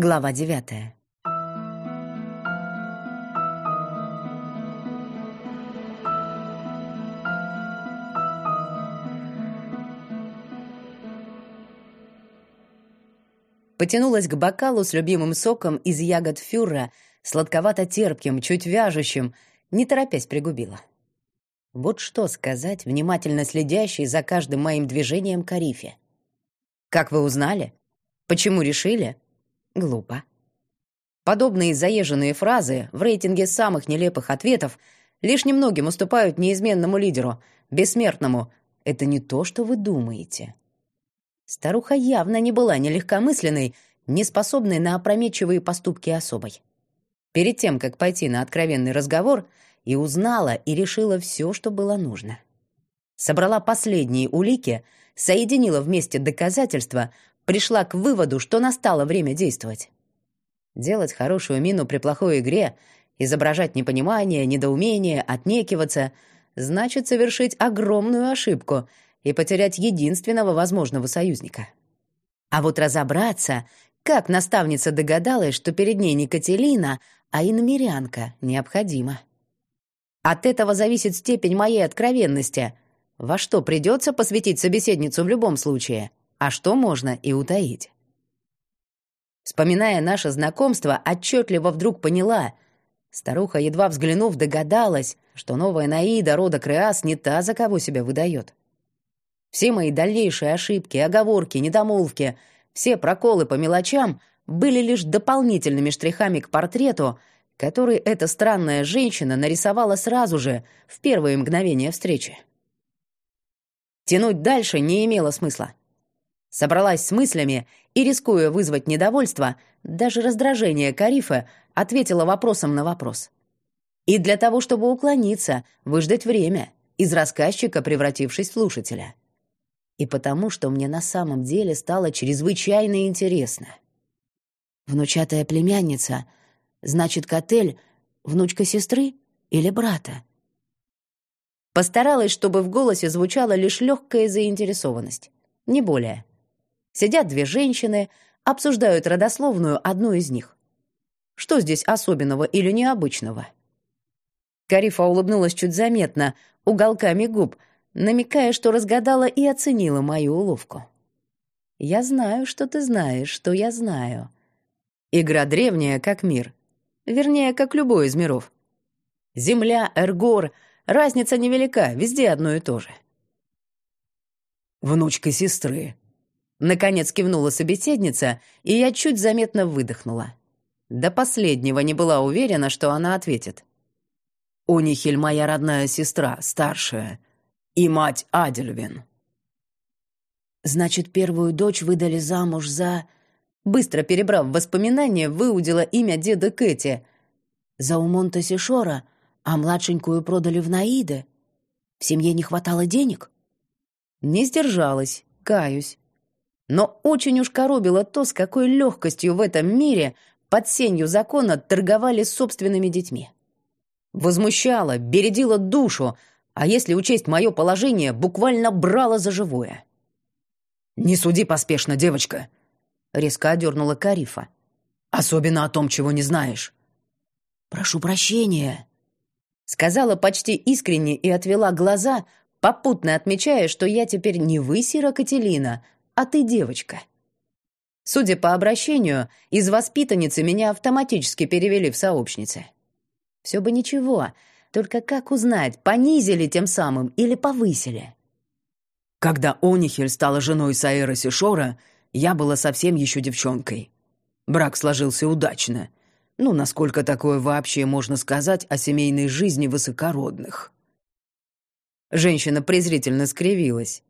Глава девятая. Потянулась к бокалу с любимым соком из ягод фюрра, сладковато-терпким, чуть вяжущим, не торопясь пригубила. Вот что сказать, внимательно следящей за каждым моим движением Карифе. Как вы узнали? Почему решили? Глупо. Подобные заезженные фразы в рейтинге самых нелепых ответов лишь немногим уступают неизменному лидеру, бессмертному. Это не то, что вы думаете. Старуха явно не была ни легкомысленной, ни способной на опрометчивые поступки особой. Перед тем, как пойти на откровенный разговор, и узнала и решила все, что было нужно. Собрала последние улики, соединила вместе доказательства, пришла к выводу, что настало время действовать. Делать хорошую мину при плохой игре, изображать непонимание, недоумение, отнекиваться — значит совершить огромную ошибку — и потерять единственного возможного союзника. А вот разобраться, как наставница догадалась, что перед ней не Катерина, а иномерянка, необходимо. От этого зависит степень моей откровенности. Во что придется посвятить собеседницу в любом случае, а что можно и утаить. Вспоминая наше знакомство, отчетливо вдруг поняла. Старуха, едва взглянув, догадалась, что новая Наида рода Креас не та, за кого себя выдает. Все мои дальнейшие ошибки, оговорки, недомолвки, все проколы по мелочам были лишь дополнительными штрихами к портрету, который эта странная женщина нарисовала сразу же, в первые мгновения встречи. Тянуть дальше не имело смысла. Собралась с мыслями и, рискуя вызвать недовольство, даже раздражение Карифа, ответила вопросом на вопрос. И для того, чтобы уклониться, выждать время, из рассказчика превратившись в слушателя — и потому, что мне на самом деле стало чрезвычайно интересно. Внучатая племянница, значит, Котель — внучка сестры или брата? Постаралась, чтобы в голосе звучала лишь легкая заинтересованность, не более. Сидят две женщины, обсуждают родословную одну из них. Что здесь особенного или необычного? Карифа улыбнулась чуть заметно, уголками губ — намекая, что разгадала и оценила мою уловку. «Я знаю, что ты знаешь, что я знаю». Игра древняя, как мир. Вернее, как любой из миров. Земля, Эргор, разница невелика, везде одно и то же. «Внучка сестры», — наконец кивнула собеседница, и я чуть заметно выдохнула. До последнего не была уверена, что она ответит. «Унихель моя родная сестра, старшая и мать Адельвин. Значит, первую дочь выдали замуж за... Быстро перебрав воспоминания, выудила имя деда Кэти. За Умонта Сишора, а младшенькую продали в Наиде. В семье не хватало денег? Не сдержалась, каюсь. Но очень уж коробило то, с какой легкостью в этом мире под сенью закона торговали собственными детьми. Возмущало, бередило душу, а если учесть мое положение, буквально брала за живое. «Не суди поспешно, девочка», — резко одернула Карифа. «Особенно о том, чего не знаешь». «Прошу прощения», — сказала почти искренне и отвела глаза, попутно отмечая, что я теперь не вы, Сира Кателина, а ты девочка. Судя по обращению, из воспитанницы меня автоматически перевели в сообщницы. Все бы ничего, только как узнать, понизили тем самым или повысили? Когда Онихель стала женой Саэра Сишора, я была совсем еще девчонкой. Брак сложился удачно. Ну, насколько такое вообще можно сказать о семейной жизни высокородных? Женщина презрительно скривилась.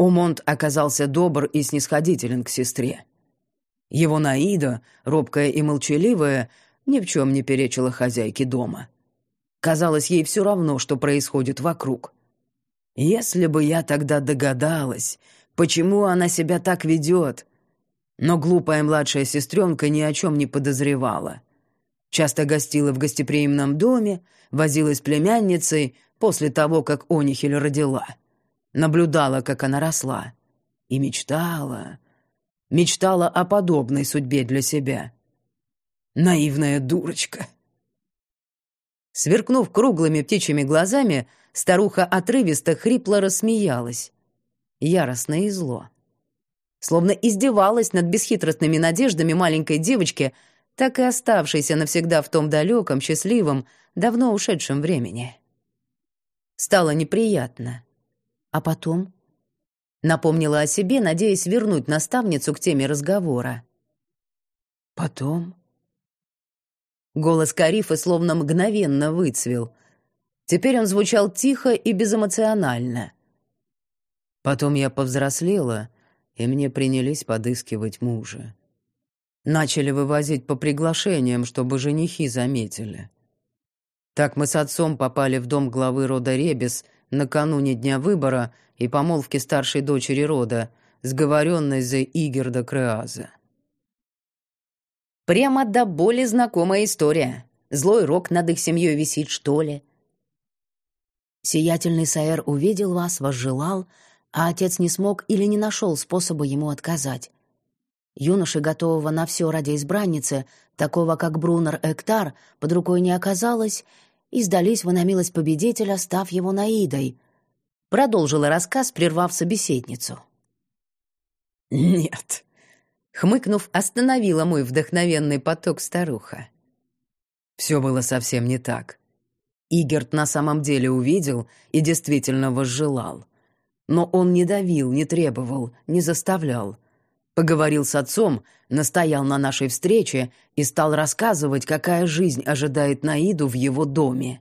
Умонт оказался добр и снисходителен к сестре. Его Наида, робкая и молчаливая, ни в чем не перечила хозяйке дома — Казалось, ей все равно, что происходит вокруг. Если бы я тогда догадалась, почему она себя так ведет. Но глупая младшая сестренка ни о чем не подозревала. Часто гостила в гостеприимном доме, возилась племянницей после того, как Онихель родила. Наблюдала, как она росла. И мечтала. Мечтала о подобной судьбе для себя. Наивная дурочка. Сверкнув круглыми птичьими глазами, старуха отрывисто хрипло рассмеялась. Яростно и зло. Словно издевалась над бесхитростными надеждами маленькой девочки, так и оставшейся навсегда в том далеком, счастливом, давно ушедшем времени. Стало неприятно. А потом напомнила о себе, надеясь вернуть наставницу к теме разговора. Потом Голос Карифа словно мгновенно выцвел. Теперь он звучал тихо и безэмоционально. Потом я повзрослела, и мне принялись подыскивать мужа. Начали вывозить по приглашениям, чтобы женихи заметили. Так мы с отцом попали в дом главы рода Ребес накануне дня выбора и помолвки старшей дочери рода, сговоренной за Игерда Креаза. Прямо до боли знакомая история. Злой рок над их семьей висит, что ли? Сиятельный Саэр увидел вас, возжелал, а отец не смог или не нашел способа ему отказать. Юноши, готового на все ради избранницы, такого как Брунер Эктар, под рукой не оказалось, и сдались вы на милость победителя, став его наидой. Продолжила рассказ, прервав собеседницу. «Нет», Хмыкнув, остановила мой вдохновенный поток старуха. Все было совсем не так. Игерт на самом деле увидел и действительно возжелал. Но он не давил, не требовал, не заставлял. Поговорил с отцом, настоял на нашей встрече и стал рассказывать, какая жизнь ожидает Наиду в его доме.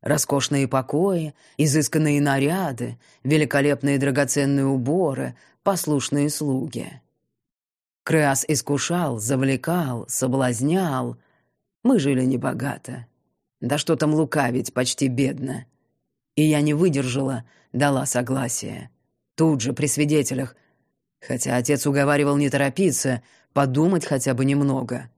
Роскошные покои, изысканные наряды, великолепные драгоценные уборы, послушные слуги. Креас искушал, завлекал, соблазнял. Мы жили небогато. Да что там лукавить, почти бедно. И я не выдержала, дала согласие. Тут же, при свидетелях. Хотя отец уговаривал не торопиться, подумать хотя бы немного.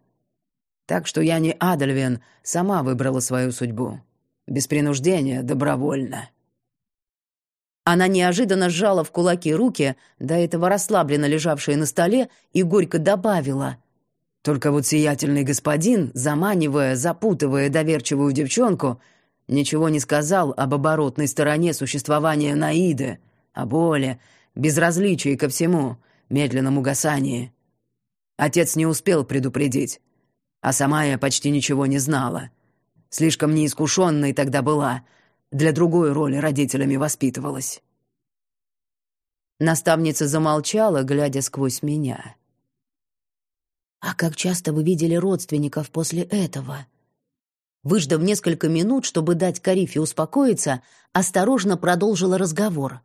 Так что я не Адельвен, сама выбрала свою судьбу. Без принуждения, добровольно. Она неожиданно сжала в кулаки руки, до этого расслабленно лежавшие на столе, и горько добавила. «Только вот сиятельный господин, заманивая, запутывая доверчивую девчонку, ничего не сказал об оборотной стороне существования Наиды, о боли, безразличии ко всему, медленном угасании. Отец не успел предупредить, а сама я почти ничего не знала. Слишком неискушенной тогда была — для другой роли родителями воспитывалась». Наставница замолчала, глядя сквозь меня. «А как часто вы видели родственников после этого?» Выждав несколько минут, чтобы дать Карифе успокоиться, осторожно продолжила разговор.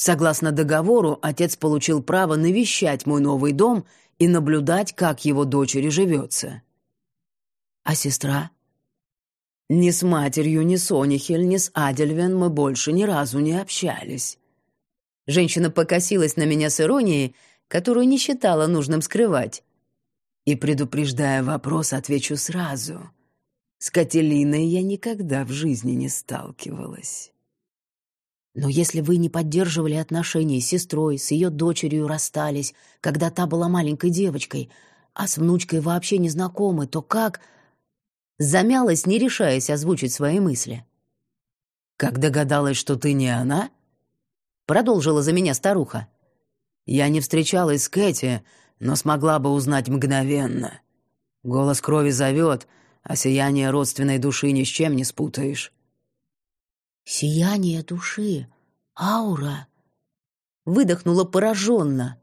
Согласно договору, отец получил право навещать мой новый дом и наблюдать, как его дочери живется. А сестра? Ни с матерью, ни с Онихель, ни с Адельвен мы больше ни разу не общались. Женщина покосилась на меня с иронией, которую не считала нужным скрывать. И, предупреждая вопрос, отвечу сразу. С Кателиной я никогда в жизни не сталкивалась. Но если вы не поддерживали отношения с сестрой, с ее дочерью расстались, когда та была маленькой девочкой, а с внучкой вообще не знакомы, то как замялась, не решаясь озвучить свои мысли. «Как догадалась, что ты не она?» Продолжила за меня старуха. «Я не встречалась с Кэти, но смогла бы узнать мгновенно. Голос крови зовет, а сияние родственной души ни с чем не спутаешь». «Сияние души? Аура?» Выдохнула пораженно.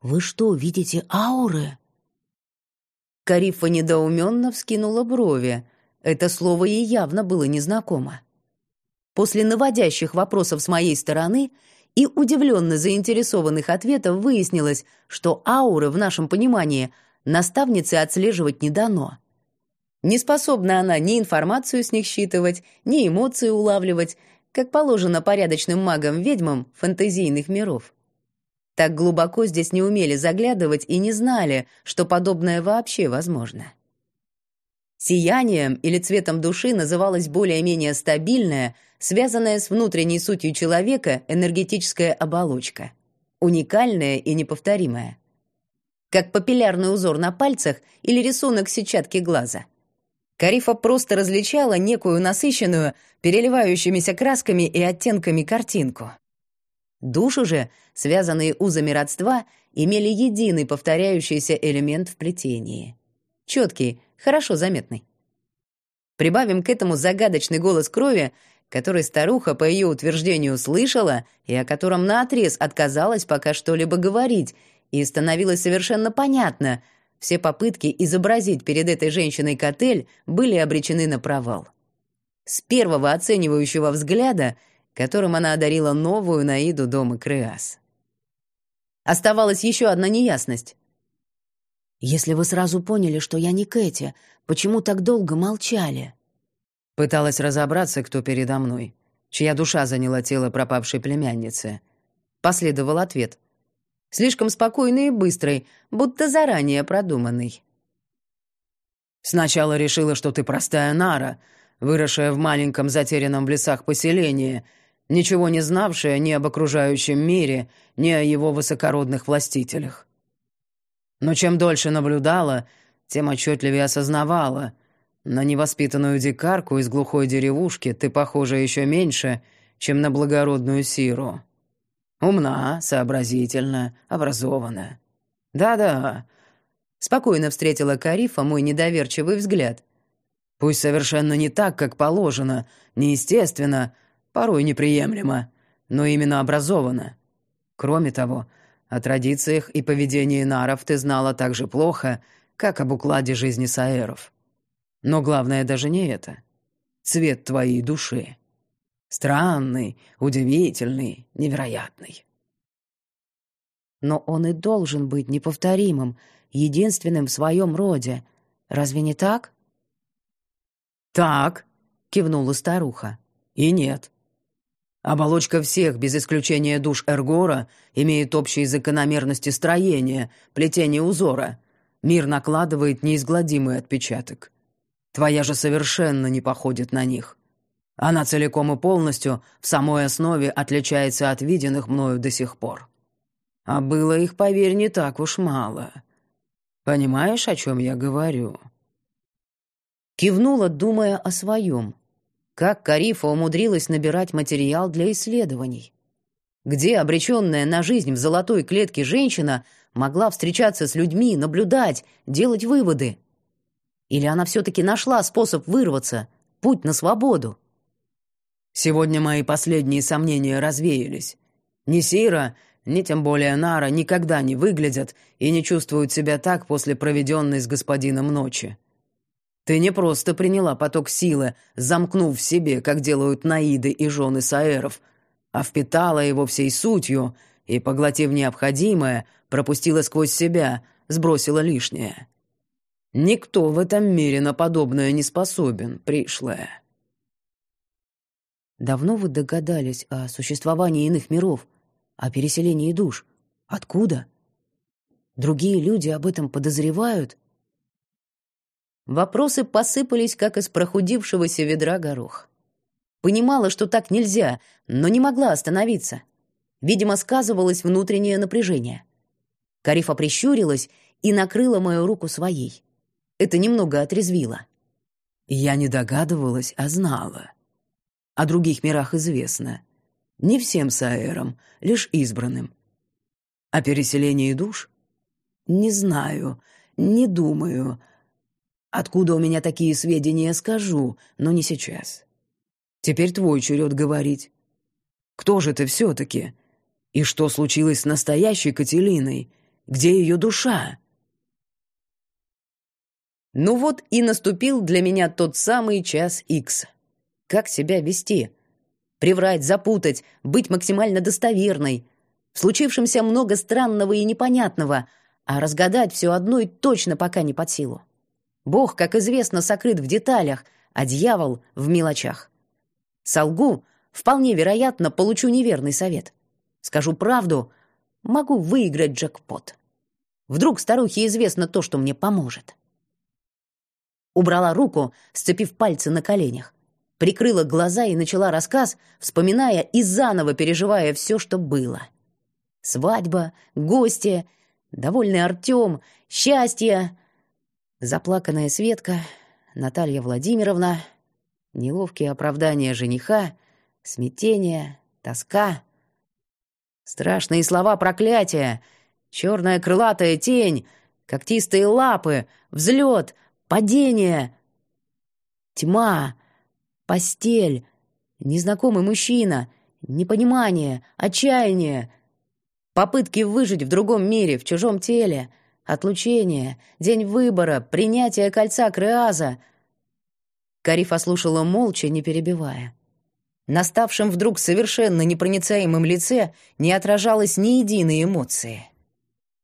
«Вы что, видите ауры?» Карифа недоуменно вскинула брови. Это слово ей явно было незнакомо. После наводящих вопросов с моей стороны и удивленно заинтересованных ответов выяснилось, что ауры в нашем понимании наставнице отслеживать не дано. Не способна она ни информацию с них считывать, ни эмоции улавливать, как положено порядочным магам-ведьмам фэнтезийных миров. Так глубоко здесь не умели заглядывать и не знали, что подобное вообще возможно. Сиянием или цветом души называлась более-менее стабильная, связанная с внутренней сутью человека энергетическая оболочка. уникальное и неповторимое. Как папиллярный узор на пальцах или рисунок сетчатки глаза. Карифа просто различала некую насыщенную, переливающимися красками и оттенками картинку. Души же, связанные узами родства, имели единый повторяющийся элемент в плетении. Четкий, хорошо заметный. Прибавим к этому загадочный голос крови, который старуха, по ее утверждению, слышала и о котором наотрез отказалась пока что-либо говорить, и становилось совершенно понятно — все попытки изобразить перед этой женщиной котель были обречены на провал. С первого оценивающего взгляда, которым она одарила новую Наиду дома Креас. Оставалась еще одна неясность. «Если вы сразу поняли, что я не Кэти, почему так долго молчали?» Пыталась разобраться, кто передо мной, чья душа заняла тело пропавшей племянницы. Последовал ответ. Слишком спокойный и быстрый, будто заранее продуманный. «Сначала решила, что ты простая нара, выросшая в маленьком затерянном в лесах поселении, ничего не знавшая ни об окружающем мире, ни о его высокородных властителях. Но чем дольше наблюдала, тем отчетливее осознавала — на невоспитанную дикарку из глухой деревушки ты похожа еще меньше, чем на благородную Сиру. Умна, сообразительна, образована. Да-да. Спокойно встретила Карифа мой недоверчивый взгляд. Пусть совершенно не так, как положено, неестественно, порой неприемлемо, но именно образована. Кроме того, о традициях и поведении наров ты знала так же плохо, как об укладе жизни саэров. Но главное даже не это. Цвет твоей души. Странный, удивительный, невероятный. Но он и должен быть неповторимым, единственным в своем роде. Разве не так? «Так», — кивнула старуха. «И нет. Оболочка всех, без исключения душ Эргора, имеет общие закономерности строения, плетения узора. Мир накладывает неизгладимый отпечаток. Твоя же совершенно не походит на них. Она целиком и полностью в самой основе отличается от виденных мною до сих пор. А было их, поверь, не так уж мало. Понимаешь, о чем я говорю?» Кивнула, думая о своем. Как Карифа умудрилась набирать материал для исследований? Где обреченная на жизнь в золотой клетке женщина могла встречаться с людьми, наблюдать, делать выводы? Или она все-таки нашла способ вырваться, путь на свободу? Сегодня мои последние сомнения развеялись. Ни Сира, ни тем более Нара никогда не выглядят и не чувствуют себя так после проведенной с господином ночи. Ты не просто приняла поток силы, замкнув в себе, как делают наиды и жены саэров, а впитала его всей сутью и, поглотив необходимое, пропустила сквозь себя, сбросила лишнее. Никто в этом мире на подобное не способен, пришлая. Давно вы догадались о существовании иных миров, о переселении душ? Откуда? Другие люди об этом подозревают? Вопросы посыпались, как из прохудившегося ведра горох. Понимала, что так нельзя, но не могла остановиться. Видимо, сказывалось внутреннее напряжение. Карифа прищурилась и накрыла мою руку своей. Это немного отрезвило. Я не догадывалась, а знала. О других мирах известно. Не всем саэрам, лишь избранным. О переселении душ? Не знаю, не думаю. Откуда у меня такие сведения, скажу, но не сейчас. Теперь твой черед говорить. Кто же ты все-таки? И что случилось с настоящей Кателиной? Где ее душа?» Ну вот и наступил для меня тот самый час Икс. Как себя вести? Приврать, запутать, быть максимально достоверной. В случившемся много странного и непонятного, а разгадать все одно и точно пока не под силу. Бог, как известно, сокрыт в деталях, а дьявол — в мелочах. Солгу, вполне вероятно, получу неверный совет. Скажу правду, могу выиграть джекпот. Вдруг старухе известно то, что мне поможет. Убрала руку, сцепив пальцы на коленях. Прикрыла глаза и начала рассказ, вспоминая и заново переживая все, что было. свадьба, гости, довольный Артем, счастье, заплаканная Светка, Наталья Владимировна, неловкие оправдания жениха, смятение, тоска, страшные слова проклятия, черная крылатая тень, когтистые лапы, взлет, падение, тьма, постель, незнакомый мужчина, непонимание, отчаяние, попытки выжить в другом мире, в чужом теле, отлучение, день выбора, принятие кольца Креаза. Карифа слушала молча, не перебивая. На ставшем вдруг совершенно непроницаемом лице не отражалось ни единой эмоции.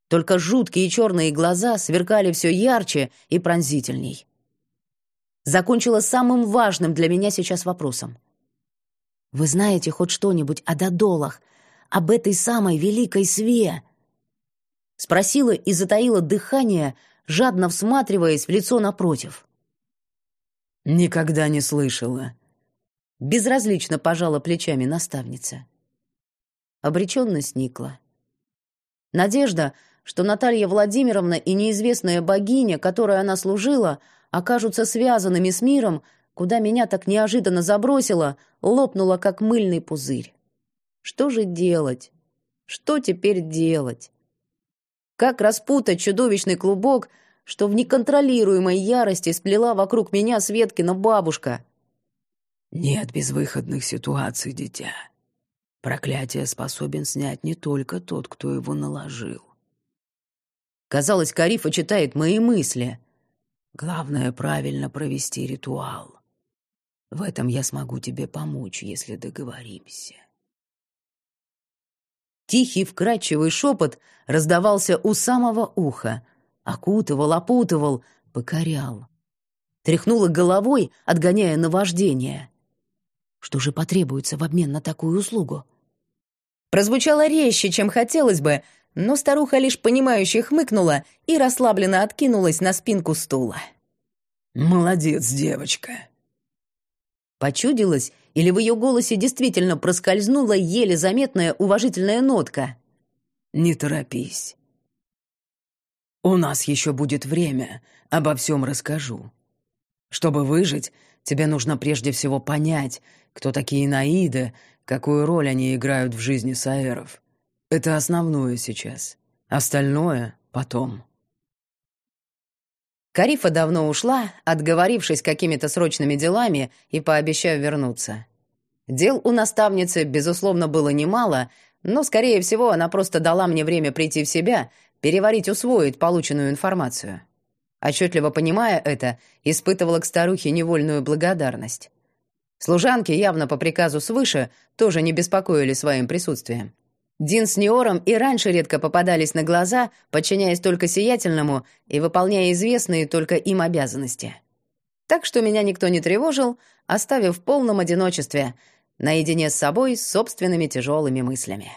Только жуткие черные глаза сверкали все ярче и пронзительней. Закончила самым важным для меня сейчас вопросом. «Вы знаете хоть что-нибудь о Додолах, об этой самой великой све?» Спросила и затаила дыхание, жадно всматриваясь в лицо напротив. «Никогда не слышала», Безразлично пожала плечами наставница. Обреченно сникла. Надежда, что Наталья Владимировна и неизвестная богиня, которой она служила, окажутся связанными с миром, куда меня так неожиданно забросило, лопнула, как мыльный пузырь. Что же делать? Что теперь делать? Как распутать чудовищный клубок, что в неконтролируемой ярости сплела вокруг меня Светкина бабушка — «Нет безвыходных ситуаций, дитя. Проклятие способен снять не только тот, кто его наложил». Казалось, Карифа читает мои мысли. «Главное — правильно провести ритуал. В этом я смогу тебе помочь, если договоримся». Тихий вкрадчивый шепот раздавался у самого уха, окутывал, опутывал, покорял. Тряхнула головой, отгоняя наваждение. Что же потребуется в обмен на такую услугу? Прозвучало резче, чем хотелось бы, но старуха лишь понимающе хмыкнула и расслабленно откинулась на спинку стула. «Молодец, девочка!» Почудилась, или в ее голосе действительно проскользнула еле заметная уважительная нотка? «Не торопись. У нас еще будет время, обо всем расскажу. Чтобы выжить, тебе нужно прежде всего понять, кто такие наиды, какую роль они играют в жизни саэров. Это основное сейчас. Остальное — потом. Карифа давно ушла, отговорившись какими-то срочными делами и пообещав вернуться. Дел у наставницы, безусловно, было немало, но, скорее всего, она просто дала мне время прийти в себя, переварить, усвоить полученную информацию. Отчетливо понимая это, испытывала к старухе невольную благодарность. Служанки, явно по приказу свыше, тоже не беспокоили своим присутствием. Дин с Неором и раньше редко попадались на глаза, подчиняясь только сиятельному и выполняя известные только им обязанности. Так что меня никто не тревожил, оставив в полном одиночестве, наедине с собой, с собственными тяжелыми мыслями.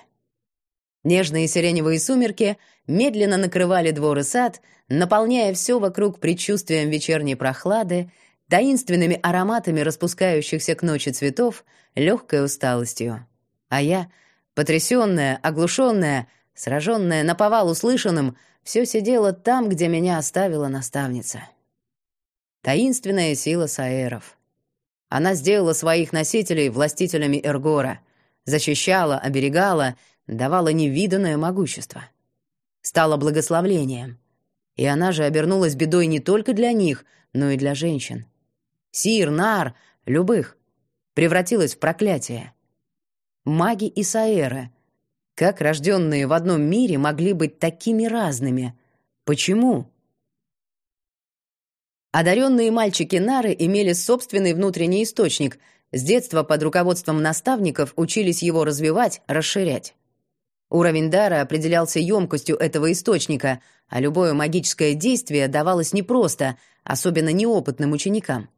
Нежные сиреневые сумерки медленно накрывали двор и сад, наполняя все вокруг предчувствием вечерней прохлады, таинственными ароматами распускающихся к ночи цветов, легкой усталостью. А я, потрясённая, оглушённая, сражённая наповал услышанным, всё сидела там, где меня оставила наставница. Таинственная сила Саэров. Она сделала своих носителей властителями Эргора, защищала, оберегала, давала невиданное могущество. Стала благословлением. И она же обернулась бедой не только для них, но и для женщин. Сир, Нар, любых, превратилась в проклятие. Маги и Саэры, как рожденные в одном мире, могли быть такими разными? Почему? Одаренные мальчики Нары имели собственный внутренний источник, с детства под руководством наставников учились его развивать, расширять. Уровень дара определялся емкостью этого источника, а любое магическое действие давалось непросто, особенно неопытным ученикам.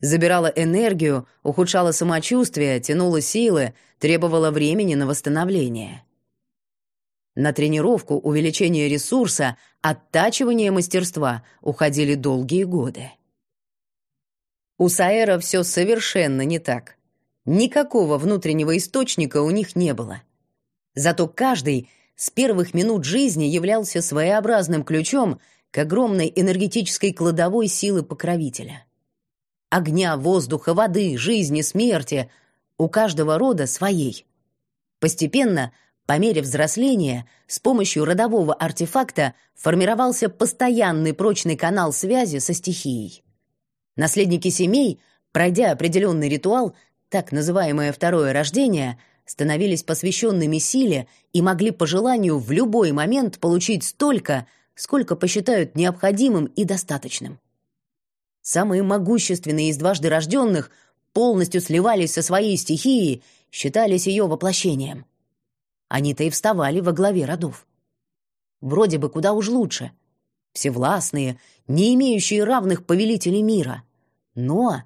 Забирала энергию, ухудшала самочувствие, тянула силы, требовала времени на восстановление. На тренировку, увеличение ресурса, оттачивание мастерства уходили долгие годы. У Саэра все совершенно не так. Никакого внутреннего источника у них не было. Зато каждый с первых минут жизни являлся своеобразным ключом к огромной энергетической кладовой силы покровителя. Огня, воздуха, воды, жизни, смерти — у каждого рода своей. Постепенно, по мере взросления, с помощью родового артефакта формировался постоянный прочный канал связи со стихией. Наследники семей, пройдя определенный ритуал, так называемое второе рождение, становились посвященными силе и могли по желанию в любой момент получить столько, сколько посчитают необходимым и достаточным. Самые могущественные из дважды рожденных полностью сливались со своей стихией, считались ее воплощением. Они-то и вставали во главе родов. Вроде бы куда уж лучше. Всевластные, не имеющие равных повелителей мира. Но...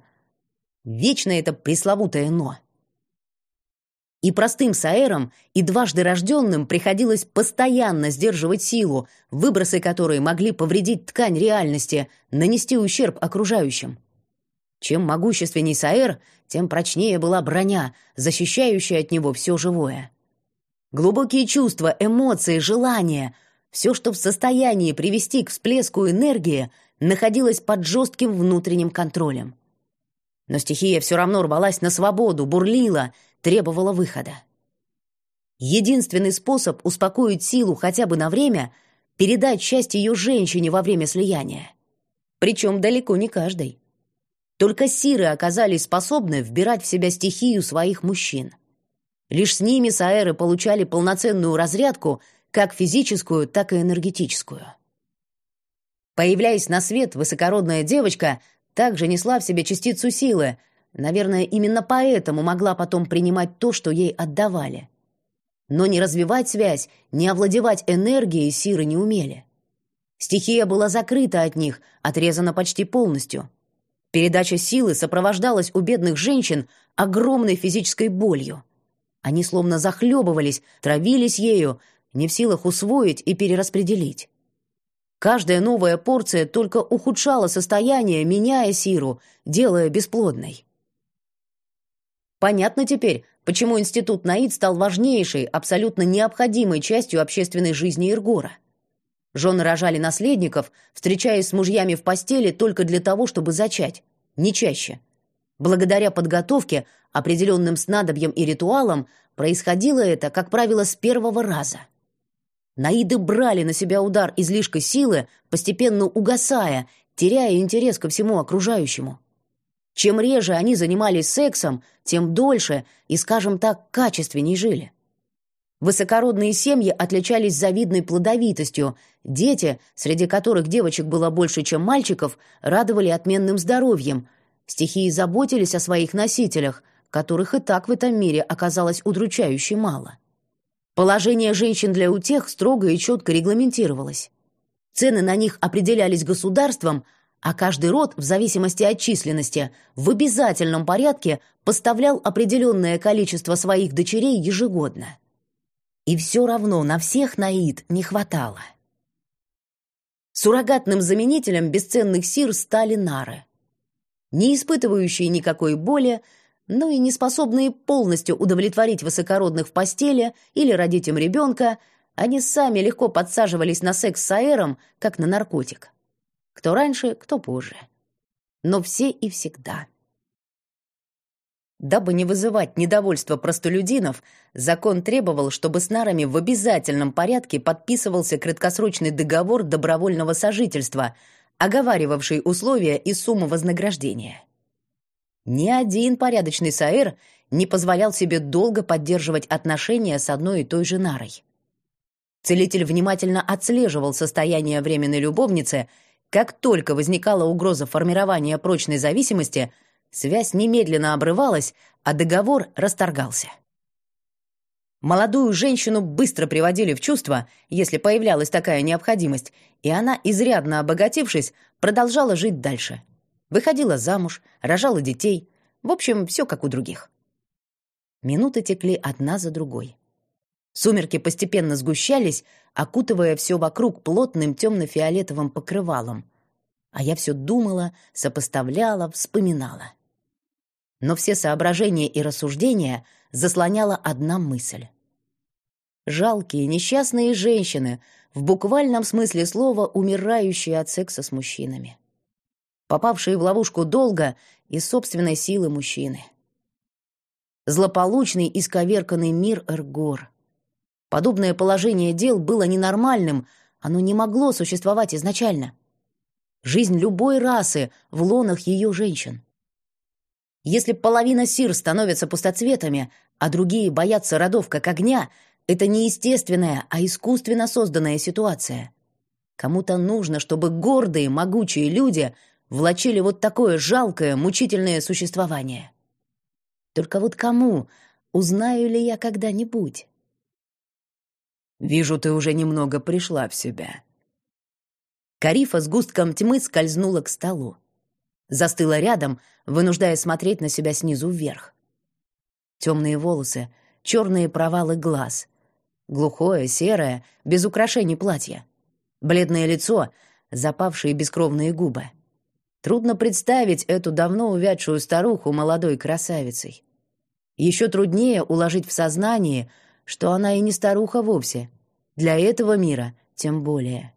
Вечно это пресловутое «но». И простым саэрам, и дважды рожденным приходилось постоянно сдерживать силу, выбросы которой могли повредить ткань реальности, нанести ущерб окружающим. Чем могущественней саэр, тем прочнее была броня, защищающая от него все живое. Глубокие чувства, эмоции, желания — все, что в состоянии привести к всплеску энергии, находилось под жестким внутренним контролем. Но стихия все равно рвалась на свободу, бурлила — требовала выхода. Единственный способ успокоить силу хотя бы на время — передать часть ее женщине во время слияния. Причем далеко не каждой. Только сиры оказались способны вбирать в себя стихию своих мужчин. Лишь с ними саэры получали полноценную разрядку, как физическую, так и энергетическую. Появляясь на свет, высокородная девочка также несла в себе частицу силы — Наверное, именно поэтому могла потом принимать то, что ей отдавали. Но не развивать связь, не овладевать энергией Сиры не умели. Стихия была закрыта от них, отрезана почти полностью. Передача силы сопровождалась у бедных женщин огромной физической болью. Они словно захлебывались, травились ею, не в силах усвоить и перераспределить. Каждая новая порция только ухудшала состояние, меняя Сиру, делая бесплодной. Понятно теперь, почему институт Наид стал важнейшей, абсолютно необходимой частью общественной жизни Иргора. Жены рожали наследников, встречаясь с мужьями в постели только для того, чтобы зачать, не чаще. Благодаря подготовке, определенным снадобьям и ритуалам, происходило это, как правило, с первого раза. Наиды брали на себя удар излишка силы, постепенно угасая, теряя интерес ко всему окружающему. Чем реже они занимались сексом, тем дольше и, скажем так, качественней жили. Высокородные семьи отличались завидной плодовитостью. Дети, среди которых девочек было больше, чем мальчиков, радовали отменным здоровьем. Стихии заботились о своих носителях, которых и так в этом мире оказалось удручающе мало. Положение женщин для утех строго и четко регламентировалось. Цены на них определялись государством – а каждый род, в зависимости от численности, в обязательном порядке поставлял определенное количество своих дочерей ежегодно. И все равно на всех наид не хватало. Суррогатным заменителем бесценных сир стали нары. Не испытывающие никакой боли, но и не способные полностью удовлетворить высокородных в постели или родить им ребенка, они сами легко подсаживались на секс с аэром, как на наркотик. Кто раньше, кто позже. Но все и всегда. Дабы не вызывать недовольства простолюдинов, закон требовал, чтобы с нарами в обязательном порядке подписывался краткосрочный договор добровольного сожительства, оговаривавший условия и сумму вознаграждения. Ни один порядочный саэр не позволял себе долго поддерживать отношения с одной и той же нарой. Целитель внимательно отслеживал состояние временной любовницы как только возникала угроза формирования прочной зависимости, связь немедленно обрывалась, а договор расторгался. Молодую женщину быстро приводили в чувство, если появлялась такая необходимость, и она, изрядно обогатившись, продолжала жить дальше. Выходила замуж, рожала детей, в общем, все как у других. Минуты текли одна за другой. Сумерки постепенно сгущались, окутывая все вокруг плотным темно-фиолетовым покрывалом. А я все думала, сопоставляла, вспоминала. Но все соображения и рассуждения заслоняла одна мысль. Жалкие, несчастные женщины, в буквальном смысле слова умирающие от секса с мужчинами. Попавшие в ловушку долга и собственной силы мужчины. Злополучный, исковерканный мир Эргор. Подобное положение дел было ненормальным, оно не могло существовать изначально. Жизнь любой расы в лонах ее женщин. Если половина сир становятся пустоцветами, а другие боятся родов как огня, это не естественная, а искусственно созданная ситуация. Кому-то нужно, чтобы гордые, могучие люди влачили вот такое жалкое, мучительное существование. Только вот кому? Узнаю ли я когда-нибудь? «Вижу, ты уже немного пришла в себя», Карифа с густком тьмы скользнула к столу. Застыла рядом, вынуждая смотреть на себя снизу вверх. Темные волосы, черные провалы глаз. Глухое, серое, без украшений платье. Бледное лицо, запавшие бескровные губы. Трудно представить эту давно увядшую старуху молодой красавицей. Еще труднее уложить в сознание, что она и не старуха вовсе. Для этого мира тем более.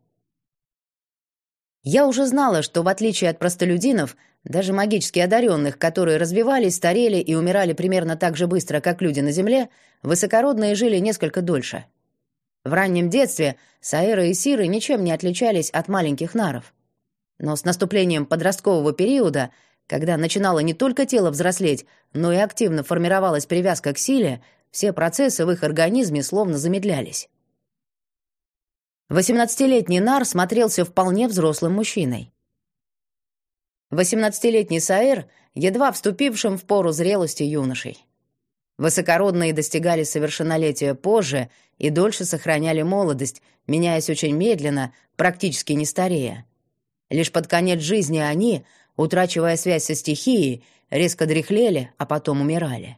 Я уже знала, что в отличие от простолюдинов, даже магически одаренных, которые развивались, старели и умирали примерно так же быстро, как люди на Земле, высокородные жили несколько дольше. В раннем детстве Саэра и Сиры ничем не отличались от маленьких наров. Но с наступлением подросткового периода, когда начинало не только тело взрослеть, но и активно формировалась привязка к силе, все процессы в их организме словно замедлялись. Восемнадцатилетний Нар смотрелся вполне взрослым мужчиной. Восемнадцатилетний Саэр, едва вступившим в пору зрелости юношей. Высокородные достигали совершеннолетия позже и дольше сохраняли молодость, меняясь очень медленно, практически не старея. Лишь под конец жизни они, утрачивая связь со стихией, резко дряхлели, а потом умирали.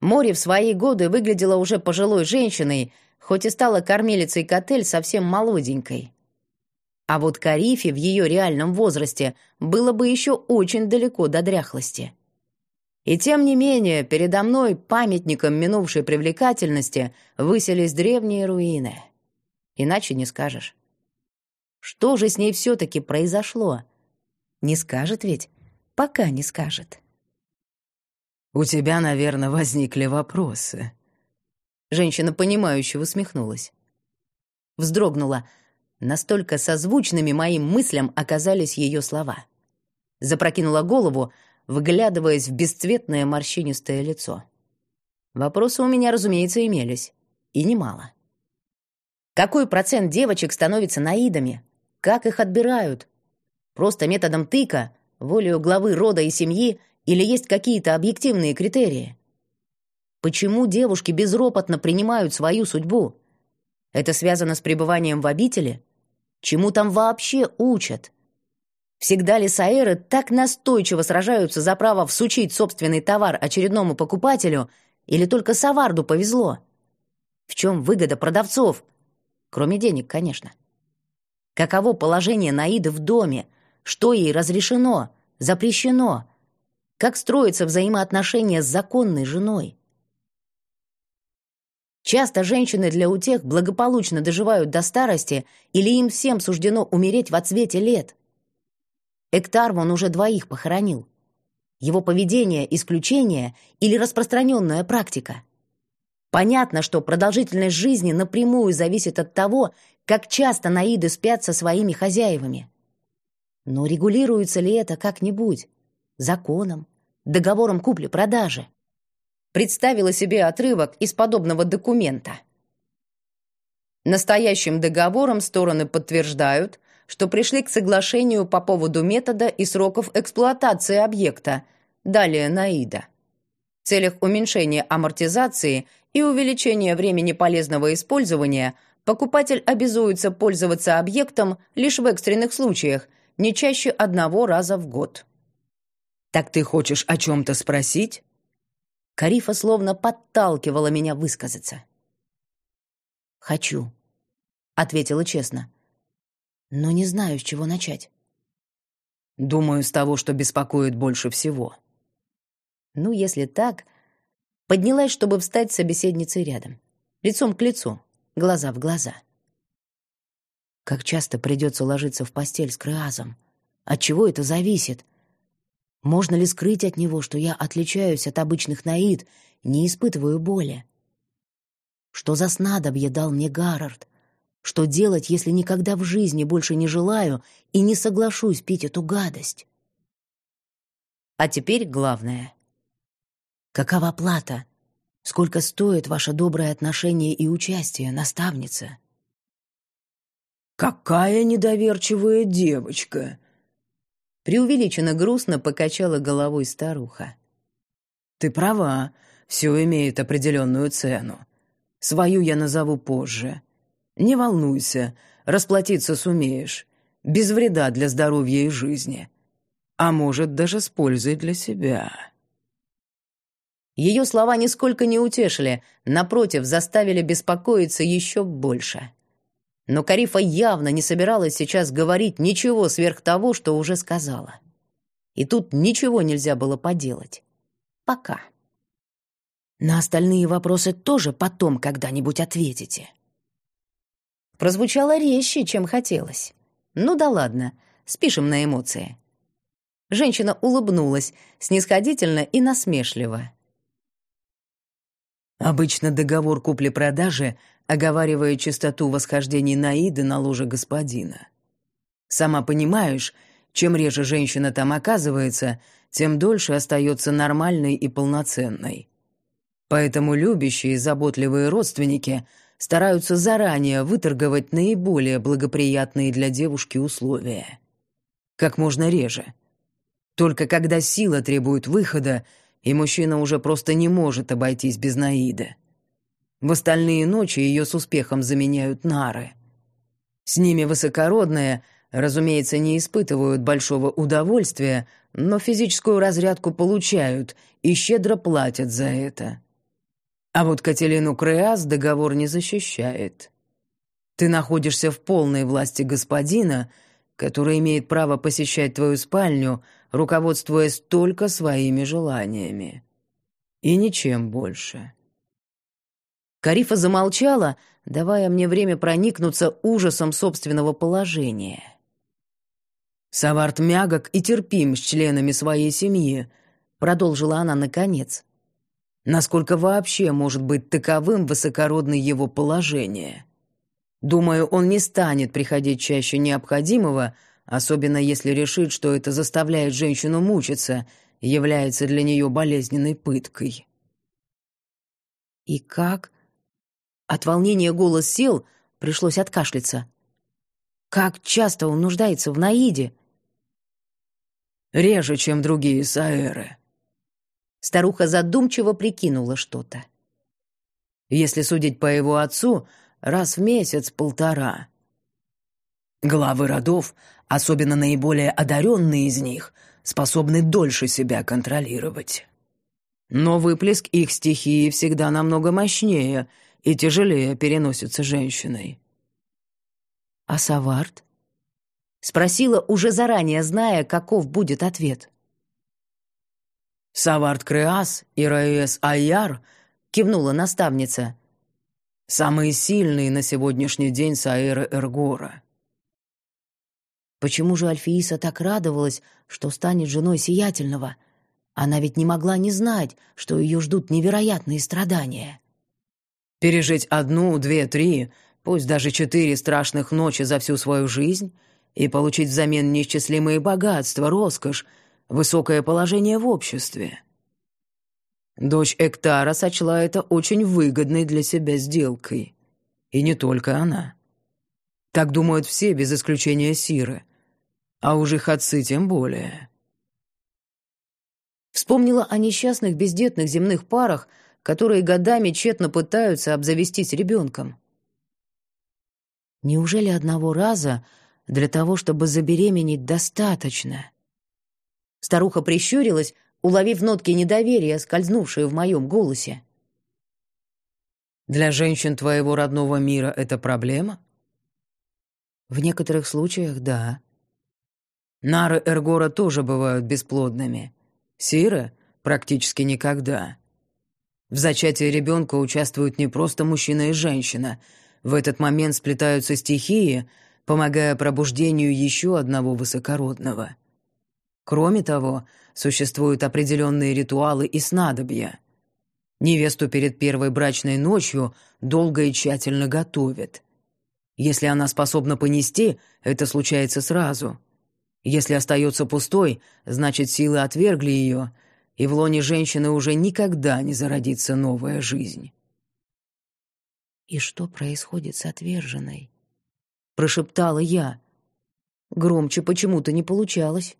Море в свои годы выглядела уже пожилой женщиной, хоть и стала кормилицей котель совсем молоденькой. А вот Карифе в ее реальном возрасте было бы еще очень далеко до дряхлости. И тем не менее, передо мной памятником минувшей привлекательности выселись древние руины. Иначе не скажешь. Что же с ней все-таки произошло? Не скажет ведь? Пока не скажет. «У тебя, наверное, возникли вопросы», Женщина, понимающе усмехнулась. Вздрогнула. Настолько созвучными моим мыслям оказались ее слова. Запрокинула голову, вглядываясь в бесцветное морщинистое лицо. Вопросы у меня, разумеется, имелись. И немало. Какой процент девочек становится наидами? Как их отбирают? Просто методом тыка, волею главы рода и семьи, или есть какие-то объективные критерии? Почему девушки безропотно принимают свою судьбу? Это связано с пребыванием в обители? Чему там вообще учат? Всегда ли саэры так настойчиво сражаются за право всучить собственный товар очередному покупателю, или только Саварду повезло? В чем выгода продавцов? Кроме денег, конечно. Каково положение Наиды в доме? Что ей разрешено? Запрещено? Как строятся взаимоотношения с законной женой? Часто женщины для утех благополучно доживают до старости или им всем суждено умереть в отсвете лет. Эктарвон уже двоих похоронил. Его поведение — исключение или распространенная практика. Понятно, что продолжительность жизни напрямую зависит от того, как часто наиды спят со своими хозяевами. Но регулируется ли это как-нибудь? Законом? Договором купли-продажи? Представила себе отрывок из подобного документа. Настоящим договором стороны подтверждают, что пришли к соглашению по поводу метода и сроков эксплуатации объекта, далее НАИДа. В целях уменьшения амортизации и увеличения времени полезного использования покупатель обязуется пользоваться объектом лишь в экстренных случаях, не чаще одного раза в год. «Так ты хочешь о чем-то спросить?» Карифа словно подталкивала меня высказаться. «Хочу», — ответила честно. «Но не знаю, с чего начать». «Думаю, с того, что беспокоит больше всего». Ну, если так, поднялась, чтобы встать с собеседницей рядом. лицом к лицу, глаза в глаза. Как часто придется ложиться в постель с Креазом? От чего это зависит? Можно ли скрыть от него, что я отличаюсь от обычных наид, не испытываю боли? Что за снадобье дал мне Гаррард? Что делать, если никогда в жизни больше не желаю и не соглашусь пить эту гадость? А теперь главное. Какова плата? Сколько стоит ваше доброе отношение и участие, наставница? «Какая недоверчивая девочка!» Преувеличенно грустно покачала головой старуха. «Ты права, все имеет определенную цену. Свою я назову позже. Не волнуйся, расплатиться сумеешь, без вреда для здоровья и жизни. А может, даже с пользой для себя». Ее слова нисколько не утешили, напротив, заставили беспокоиться еще больше. Но Карифа явно не собиралась сейчас говорить ничего сверх того, что уже сказала. И тут ничего нельзя было поделать. Пока. На остальные вопросы тоже потом когда-нибудь ответите. Прозвучало резче, чем хотелось. Ну да ладно, спишем на эмоции. Женщина улыбнулась, снисходительно и насмешливо. Обычно договор купли-продажи оговаривая чистоту восхождений Наиды на ложе господина. Сама понимаешь, чем реже женщина там оказывается, тем дольше остается нормальной и полноценной. Поэтому любящие и заботливые родственники стараются заранее выторговать наиболее благоприятные для девушки условия. Как можно реже. Только когда сила требует выхода, и мужчина уже просто не может обойтись без Наиды. В остальные ночи ее с успехом заменяют нары. С ними высокородные, разумеется, не испытывают большого удовольствия, но физическую разрядку получают и щедро платят за это. А вот Кателину Креас договор не защищает. Ты находишься в полной власти господина, который имеет право посещать твою спальню, руководствуясь только своими желаниями. И ничем больше. Карифа замолчала, давая мне время проникнуться ужасом собственного положения. «Саварт мягок и терпим с членами своей семьи», — продолжила она наконец. «Насколько вообще может быть таковым высокородное его положение? Думаю, он не станет приходить чаще необходимого, особенно если решит, что это заставляет женщину мучиться, является для нее болезненной пыткой». «И как?» От волнения голос сел, пришлось откашляться. «Как часто он нуждается в Наиде?» «Реже, чем другие саэры». Старуха задумчиво прикинула что-то. «Если судить по его отцу, раз в месяц-полтора. Главы родов, особенно наиболее одаренные из них, способны дольше себя контролировать. Но выплеск их стихии всегда намного мощнее — и тяжелее переносится женщиной. «А Савард?» Спросила, уже заранее зная, каков будет ответ. «Савард Креас и Раэс Айяр», — кивнула наставница, — «самые сильные на сегодняшний день Саэра Эргора». Почему же Альфииса так радовалась, что станет женой Сиятельного? Она ведь не могла не знать, что ее ждут невероятные страдания. Пережить одну, две, три, пусть даже четыре страшных ночи за всю свою жизнь и получить взамен неисчислимые богатства, роскошь, высокое положение в обществе. Дочь Эктара сочла это очень выгодной для себя сделкой. И не только она. Так думают все, без исключения Сиры. А уж их отцы тем более. Вспомнила о несчастных бездетных земных парах, которые годами тщетно пытаются обзавестись ребенком. Неужели одного раза для того, чтобы забеременеть, достаточно? Старуха прищурилась, уловив нотки недоверия, скользнувшие в моем голосе. «Для женщин твоего родного мира это проблема?» «В некоторых случаях, да». «Нары Эргора тоже бывают бесплодными. Сира — практически никогда. В зачатии ребенка участвуют не просто мужчина и женщина. В этот момент сплетаются стихии, помогая пробуждению еще одного высокородного. Кроме того, существуют определенные ритуалы и снадобья. Невесту перед первой брачной ночью долго и тщательно готовят. Если она способна понести, это случается сразу. Если остается пустой, значит, силы отвергли ее — и в лоне женщины уже никогда не зародится новая жизнь. «И что происходит с отверженной?» — прошептала я. Громче почему-то не получалось.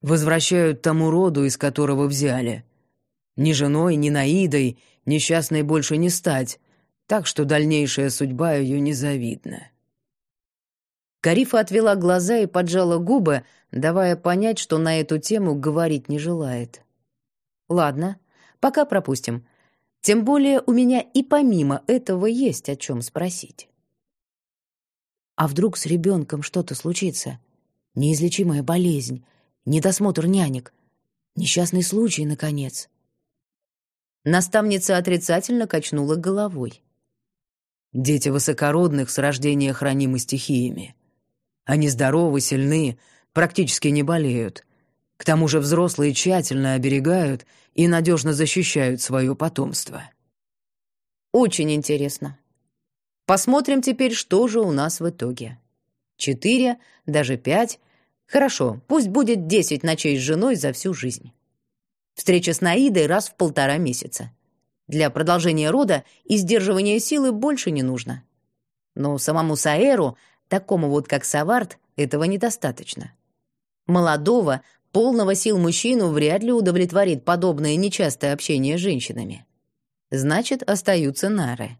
«Возвращают тому роду, из которого взяли. Ни женой, ни Наидой несчастной больше не стать, так что дальнейшая судьба ее незавидна». Карифа отвела глаза и поджала губы, давая понять, что на эту тему говорить не желает. «Ладно, пока пропустим. Тем более у меня и помимо этого есть о чем спросить». «А вдруг с ребенком что-то случится? Неизлечимая болезнь, недосмотр нянек, несчастный случай, наконец?» Наставница отрицательно качнула головой. «Дети высокородных с рождения хранимы стихиями. Они здоровы, сильны, практически не болеют. К тому же взрослые тщательно оберегают и надежно защищают свое потомство. Очень интересно. Посмотрим теперь, что же у нас в итоге. Четыре, даже пять. Хорошо, пусть будет десять ночей с женой за всю жизнь. Встреча с Наидой раз в полтора месяца. Для продолжения рода и сдерживания силы больше не нужно. Но самому Саэру, такому вот как Саварт, этого недостаточно. Молодого, полного сил мужчину вряд ли удовлетворит подобное нечастое общение с женщинами. Значит, остаются нары.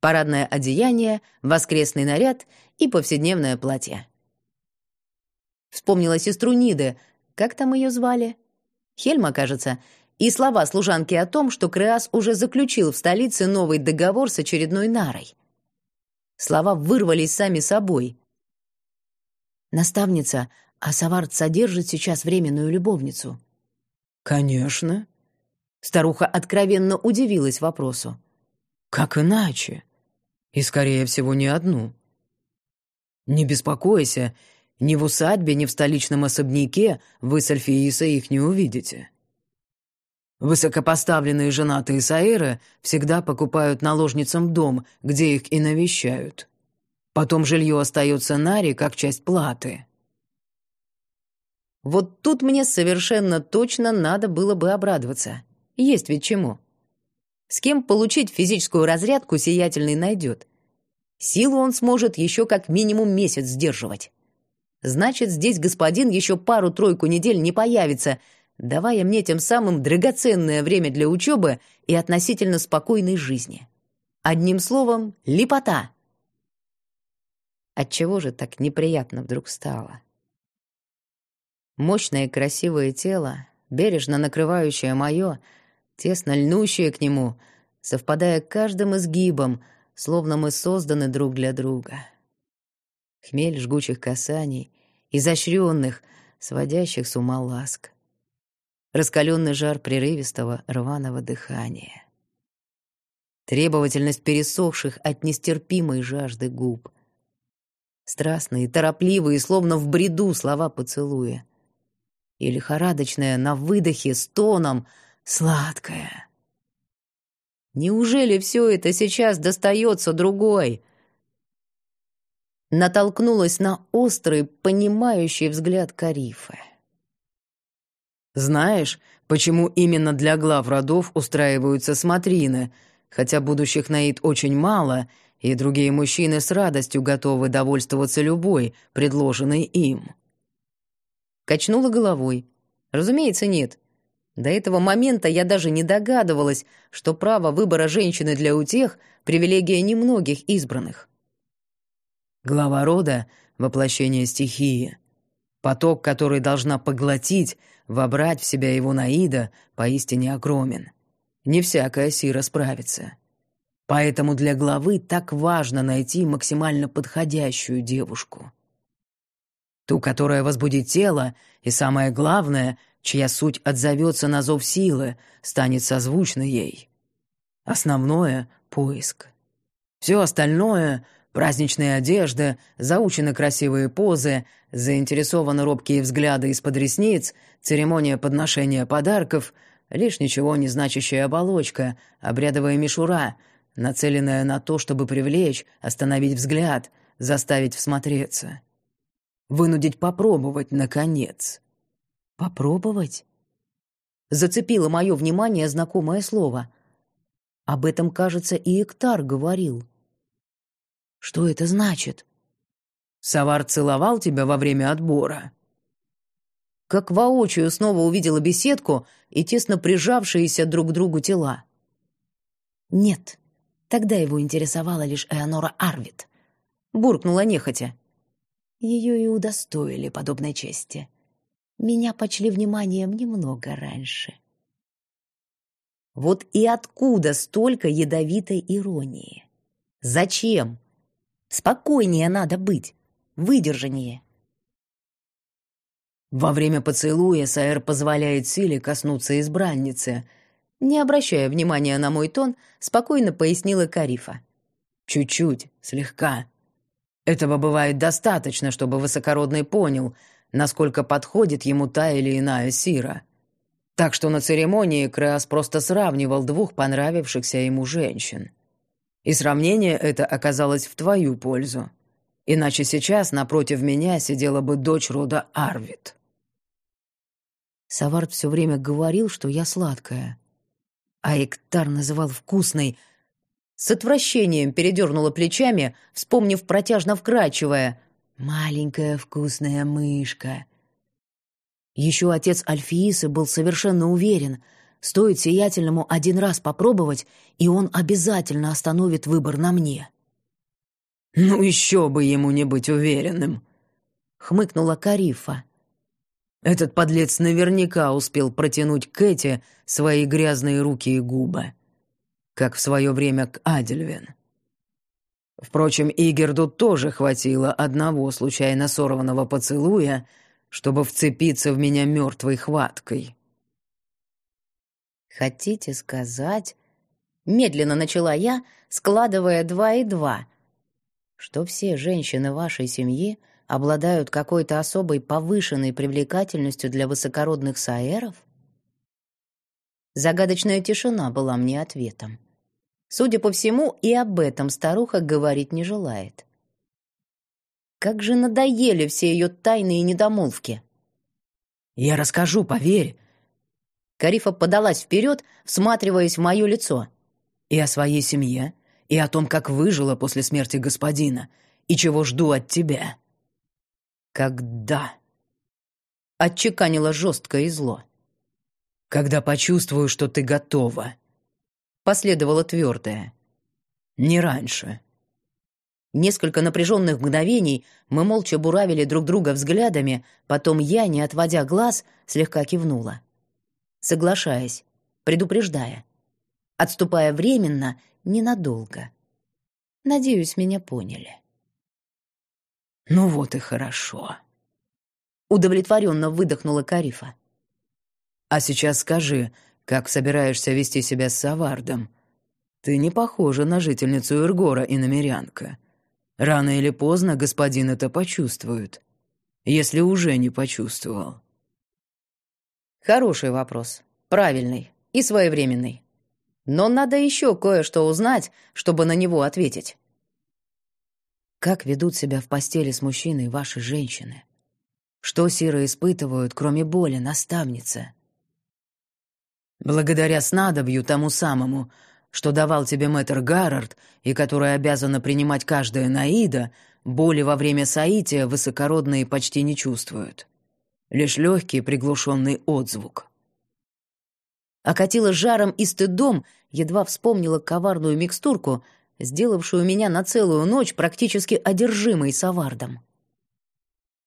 Парадное одеяние, воскресный наряд и повседневное платье. Вспомнила сестру Ниды. Как там ее звали? Хельма, кажется. И слова служанки о том, что Креас уже заключил в столице новый договор с очередной нарой. Слова вырвались сами собой. «Наставница, а Савард содержит сейчас временную любовницу?» «Конечно». Старуха откровенно удивилась вопросу. «Как иначе? И, скорее всего, не одну. Не беспокойся, ни в усадьбе, ни в столичном особняке вы с Альфиисой их не увидите. Высокопоставленные женатые Саиры всегда покупают наложницам дом, где их и навещают. Потом жилье остается Наре как часть платы. Вот тут мне совершенно точно надо было бы обрадоваться. Есть ведь чему. С кем получить физическую разрядку сиятельный найдет. Силу он сможет еще как минимум месяц сдерживать. Значит, здесь господин еще пару-тройку недель не появится, давая мне тем самым драгоценное время для учебы и относительно спокойной жизни. Одним словом, лепота. Отчего же так неприятно вдруг стало? Мощное и красивое тело, бережно накрывающее мое, тесно льнущее к нему, совпадая каждым изгибом, словно мы созданы друг для друга. Хмель жгучих касаний, изощренных, сводящих с ума ласк. Раскаленный жар прерывистого рваного дыхания. Требовательность пересохших от нестерпимой жажды губ. Страстные, торопливые, словно в бреду слова поцелуя — и лихорадочная на выдохе с тоном «сладкая». Неужели все это сейчас достается другой? Натолкнулась на острый, понимающий взгляд Карифы. «Знаешь, почему именно для глав родов устраиваются смотрины, хотя будущих наид очень мало, и другие мужчины с радостью готовы довольствоваться любой, предложенной им?» Качнула головой. Разумеется, нет. До этого момента я даже не догадывалась, что право выбора женщины для утех — привилегия немногих избранных. Глава рода — воплощение стихии. Поток, который должна поглотить, вобрать в себя его Наида, поистине огромен. Не всякая сира справится. Поэтому для главы так важно найти максимально подходящую девушку. Ту, которая возбудит тело, и самое главное, чья суть отзовется на зов силы, станет созвучна ей. Основное — поиск. Все остальное — праздничная одежда, заучены красивые позы, заинтересованы робкие взгляды из-под ресниц, церемония подношения подарков — лишь ничего не значащая оболочка, обрядовая мишура, нацеленная на то, чтобы привлечь, остановить взгляд, заставить всмотреться. Вынудить попробовать, наконец. «Попробовать?» Зацепило мое внимание знакомое слово. Об этом, кажется, и Эктар говорил. «Что это значит?» «Савар целовал тебя во время отбора?» Как воочию снова увидела беседку и тесно прижавшиеся друг к другу тела. «Нет, тогда его интересовала лишь Эонора Арвид», — буркнула нехотя. Ее и удостоили подобной чести. Меня почли вниманием немного раньше. Вот и откуда столько ядовитой иронии? Зачем? Спокойнее надо быть, выдержаннее. Во время поцелуя Саэр позволяет силе коснуться избранницы. Не обращая внимания на мой тон, спокойно пояснила Карифа. Чуть-чуть, слегка. Этого бывает достаточно, чтобы высокородный понял, насколько подходит ему та или иная сира. Так что на церемонии Креас просто сравнивал двух понравившихся ему женщин. И сравнение это оказалось в твою пользу. Иначе сейчас напротив меня сидела бы дочь рода Арвид. Савард все время говорил, что я сладкая. А Эктар называл вкусной — с отвращением передернула плечами, вспомнив протяжно вкрачивая «Маленькая вкусная мышка». Еще отец Альфиисы был совершенно уверен, стоит сиятельному один раз попробовать, и он обязательно остановит выбор на мне. «Ну еще бы ему не быть уверенным», — хмыкнула Карифа. Этот подлец наверняка успел протянуть Кэти свои грязные руки и губы как в свое время к Адельвин. Впрочем, Игерду тоже хватило одного случайно сорванного поцелуя, чтобы вцепиться в меня мертвой хваткой. «Хотите сказать...» — медленно начала я, складывая два и два, что все женщины вашей семьи обладают какой-то особой повышенной привлекательностью для высокородных саэров? Загадочная тишина была мне ответом. Судя по всему, и об этом старуха говорить не желает. Как же надоели все ее тайные недомолвки. «Я расскажу, поверь». Карифа подалась вперед, всматриваясь в мое лицо. «И о своей семье, и о том, как выжила после смерти господина, и чего жду от тебя». «Когда?» — отчеканила жестко и зло. «Когда почувствую, что ты готова», последовало твердое. «Не раньше». Несколько напряженных мгновений мы молча буравили друг друга взглядами, потом я, не отводя глаз, слегка кивнула. Соглашаясь, предупреждая. Отступая временно, ненадолго. Надеюсь, меня поняли. «Ну вот и хорошо», — удовлетворенно выдохнула Карифа. «А сейчас скажи, как собираешься вести себя с Савардом? Ты не похожа на жительницу Иргора и намерянка. Рано или поздно господин это почувствует, если уже не почувствовал. Хороший вопрос, правильный и своевременный. Но надо еще кое-что узнать, чтобы на него ответить. Как ведут себя в постели с мужчиной ваши женщины? Что Сира испытывают, кроме боли, наставница? Благодаря снадобью тому самому, что давал тебе мэтр Гаррард и который обязана принимать каждая Наида, боли во время соития высокородные почти не чувствуют. Лишь легкий приглушенный отзвук. Окатила жаром и стыдом, едва вспомнила коварную микстурку, сделавшую меня на целую ночь практически одержимой савардом.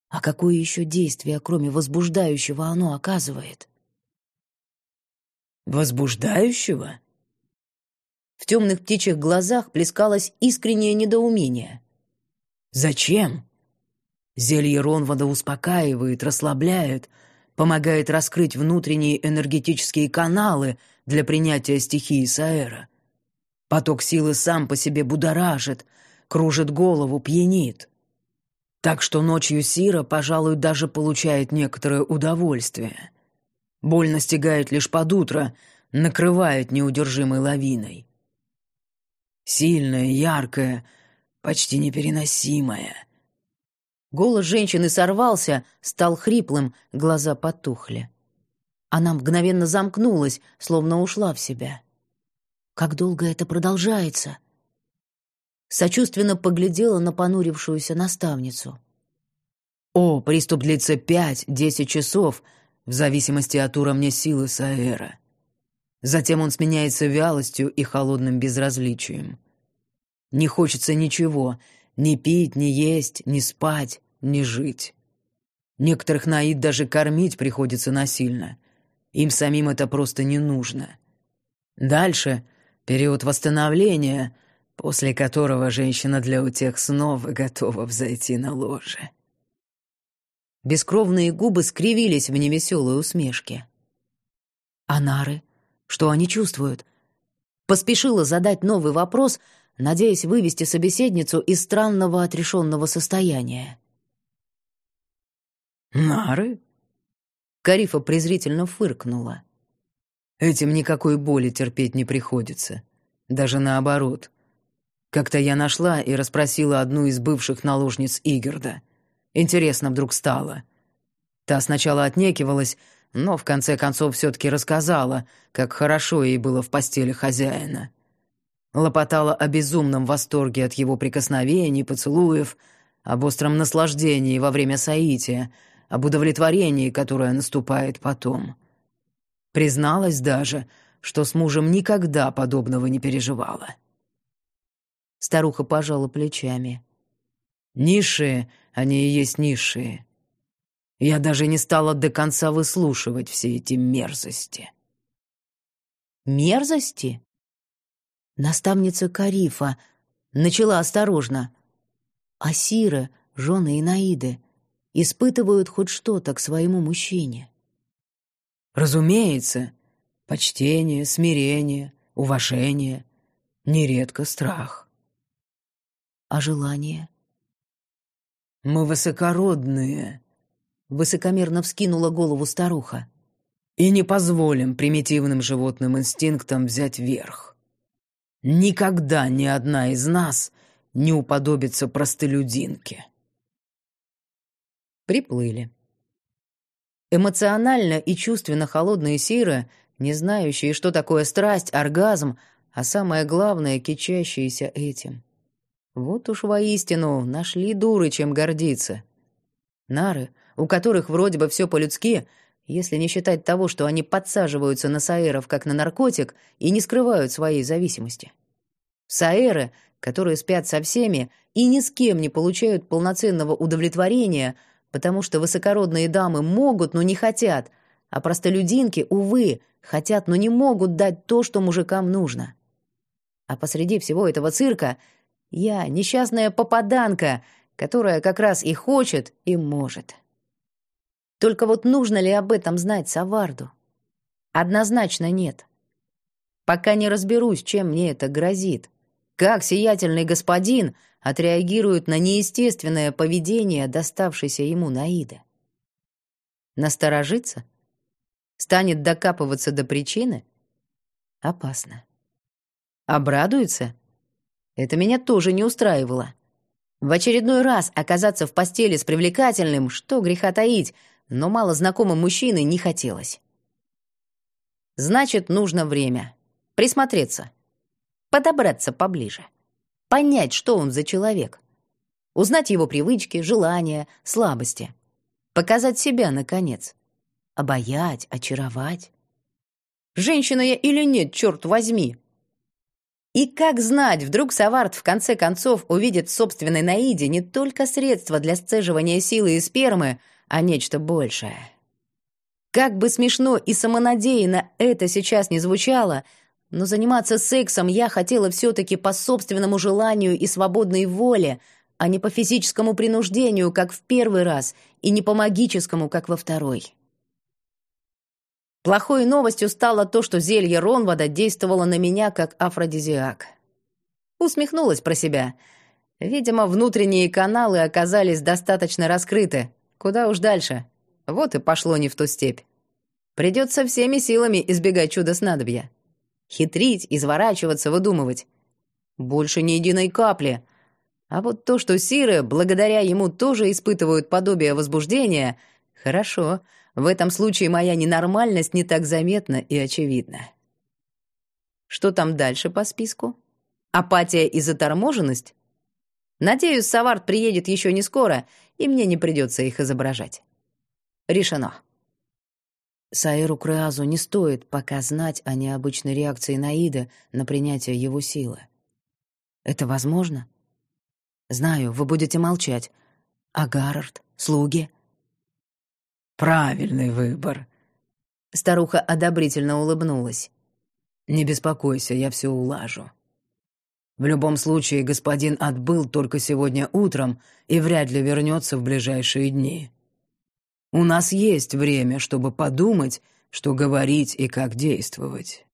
А какое еще действие, кроме возбуждающего, оно оказывает? Возбуждающего? В темных птичьих глазах плескалось искреннее недоумение. Зачем? Зелье Ронвода успокаивает, расслабляет, помогает раскрыть внутренние энергетические каналы для принятия стихии Саэра. Поток силы сам по себе будоражит, кружит голову, пьянит. Так что ночью Сира, пожалуй, даже получает некоторое удовольствие. Боль настигает лишь под утро, накрывает неудержимой лавиной. Сильная, яркая, почти непереносимая. Голос женщины сорвался, стал хриплым, глаза потухли. Она мгновенно замкнулась, словно ушла в себя. Как долго это продолжается? Сочувственно поглядела на понурившуюся наставницу. О, приступ длится пять-десять часов, в зависимости от уровня силы Саэра. Затем он сменяется вялостью и холодным безразличием. Не хочется ничего, ни пить, ни есть, ни спать, ни жить. Некоторых наид даже кормить приходится насильно. Им самим это просто не нужно. Дальше период восстановления, после которого женщина для утех снова готова взойти на ложе. Бескровные губы скривились в невеселой усмешке. А нары? Что они чувствуют? Поспешила задать новый вопрос, надеясь вывести собеседницу из странного отрешенного состояния. «Нары?» Карифа презрительно фыркнула. Этим никакой боли терпеть не приходится. Даже наоборот. Как-то я нашла и расспросила одну из бывших наложниц Игерда. Интересно вдруг стало. Та сначала отнекивалась, но в конце концов все-таки рассказала, как хорошо ей было в постели хозяина. Лопотала о безумном восторге от его прикосновений, поцелуев, об остром наслаждении во время соития, об удовлетворении, которое наступает потом. Призналась даже, что с мужем никогда подобного не переживала. Старуха пожала плечами. «Низшие, они и есть низшие. Я даже не стала до конца выслушивать все эти мерзости». «Мерзости?» Наставница Карифа начала осторожно. «Асиры, жены Инаиды, испытывают хоть что-то к своему мужчине?» Разумеется, почтение, смирение, уважение, нередко страх. А желание? Мы высокородные, высокомерно вскинула голову старуха. И не позволим примитивным животным инстинктам взять верх. Никогда ни одна из нас не уподобится простолюдинке. Приплыли. Эмоционально и чувственно холодные сиры, не знающие, что такое страсть, оргазм, а самое главное, кичащиеся этим. Вот уж воистину нашли дуры, чем гордиться. Нары, у которых вроде бы все по-людски, если не считать того, что они подсаживаются на саэров как на наркотик и не скрывают своей зависимости. Саэры, которые спят со всеми и ни с кем не получают полноценного удовлетворения — потому что высокородные дамы могут, но не хотят, а простолюдинки, увы, хотят, но не могут дать то, что мужикам нужно. А посреди всего этого цирка я несчастная попаданка, которая как раз и хочет, и может. Только вот нужно ли об этом знать Саварду? Однозначно нет. Пока не разберусь, чем мне это грозит. Как сиятельный господин — отреагирует на неестественное поведение, доставшееся ему Наида. Насторожится? Станет докапываться до причины? Опасно. Обрадуется? Это меня тоже не устраивало. В очередной раз оказаться в постели с привлекательным, что греха таить, но мало знакомым мужчиной не хотелось. Значит, нужно время. Присмотреться. Подобраться поближе понять, что он за человек. Узнать его привычки, желания, слабости. Показать себя, наконец. Обаять, очаровать. Женщина я или нет, черт возьми? И как знать, вдруг Савард в конце концов увидит в собственной Наиде не только средство для сцеживания силы и спермы, а нечто большее. Как бы смешно и самонадеянно это сейчас не звучало, но заниматься сексом я хотела все-таки по собственному желанию и свободной воле, а не по физическому принуждению, как в первый раз, и не по магическому, как во второй. Плохой новостью стало то, что зелье Ронвада действовало на меня как афродизиак. Усмехнулась про себя. Видимо, внутренние каналы оказались достаточно раскрыты. Куда уж дальше. Вот и пошло не в ту степь. Придется всеми силами избегать чуда снадобья. Хитрить, изворачиваться, выдумывать. Больше ни единой капли. А вот то, что Сиры, благодаря ему, тоже испытывают подобие возбуждения, хорошо. В этом случае моя ненормальность не так заметна и очевидна. Что там дальше по списку? Апатия и заторможенность? Надеюсь, Савард приедет еще не скоро, и мне не придется их изображать. Решено. Саиру Креазу не стоит пока знать о необычной реакции Наида на принятие его силы. Это возможно? Знаю, вы будете молчать. А Гаррард? Слуги? Правильный выбор. Старуха одобрительно улыбнулась. Не беспокойся, я все улажу. В любом случае, господин отбыл только сегодня утром и вряд ли вернется в ближайшие дни. У нас есть время, чтобы подумать, что говорить и как действовать.